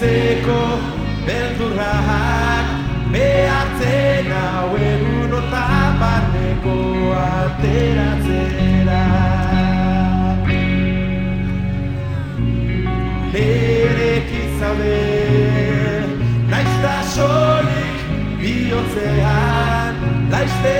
bizitzeko beldurrak behartzen hau egun otan barneko ateratzera. Lerek izaude naizta solik bihotzean laizte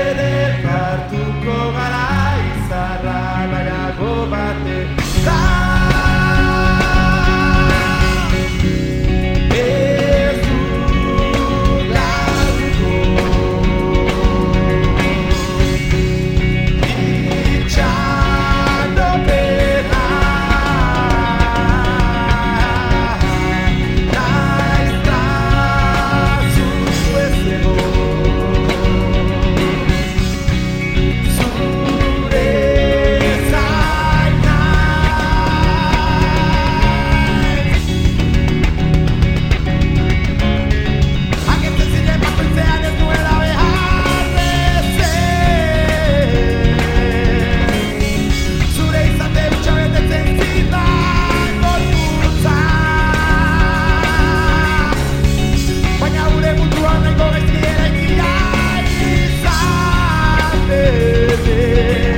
living.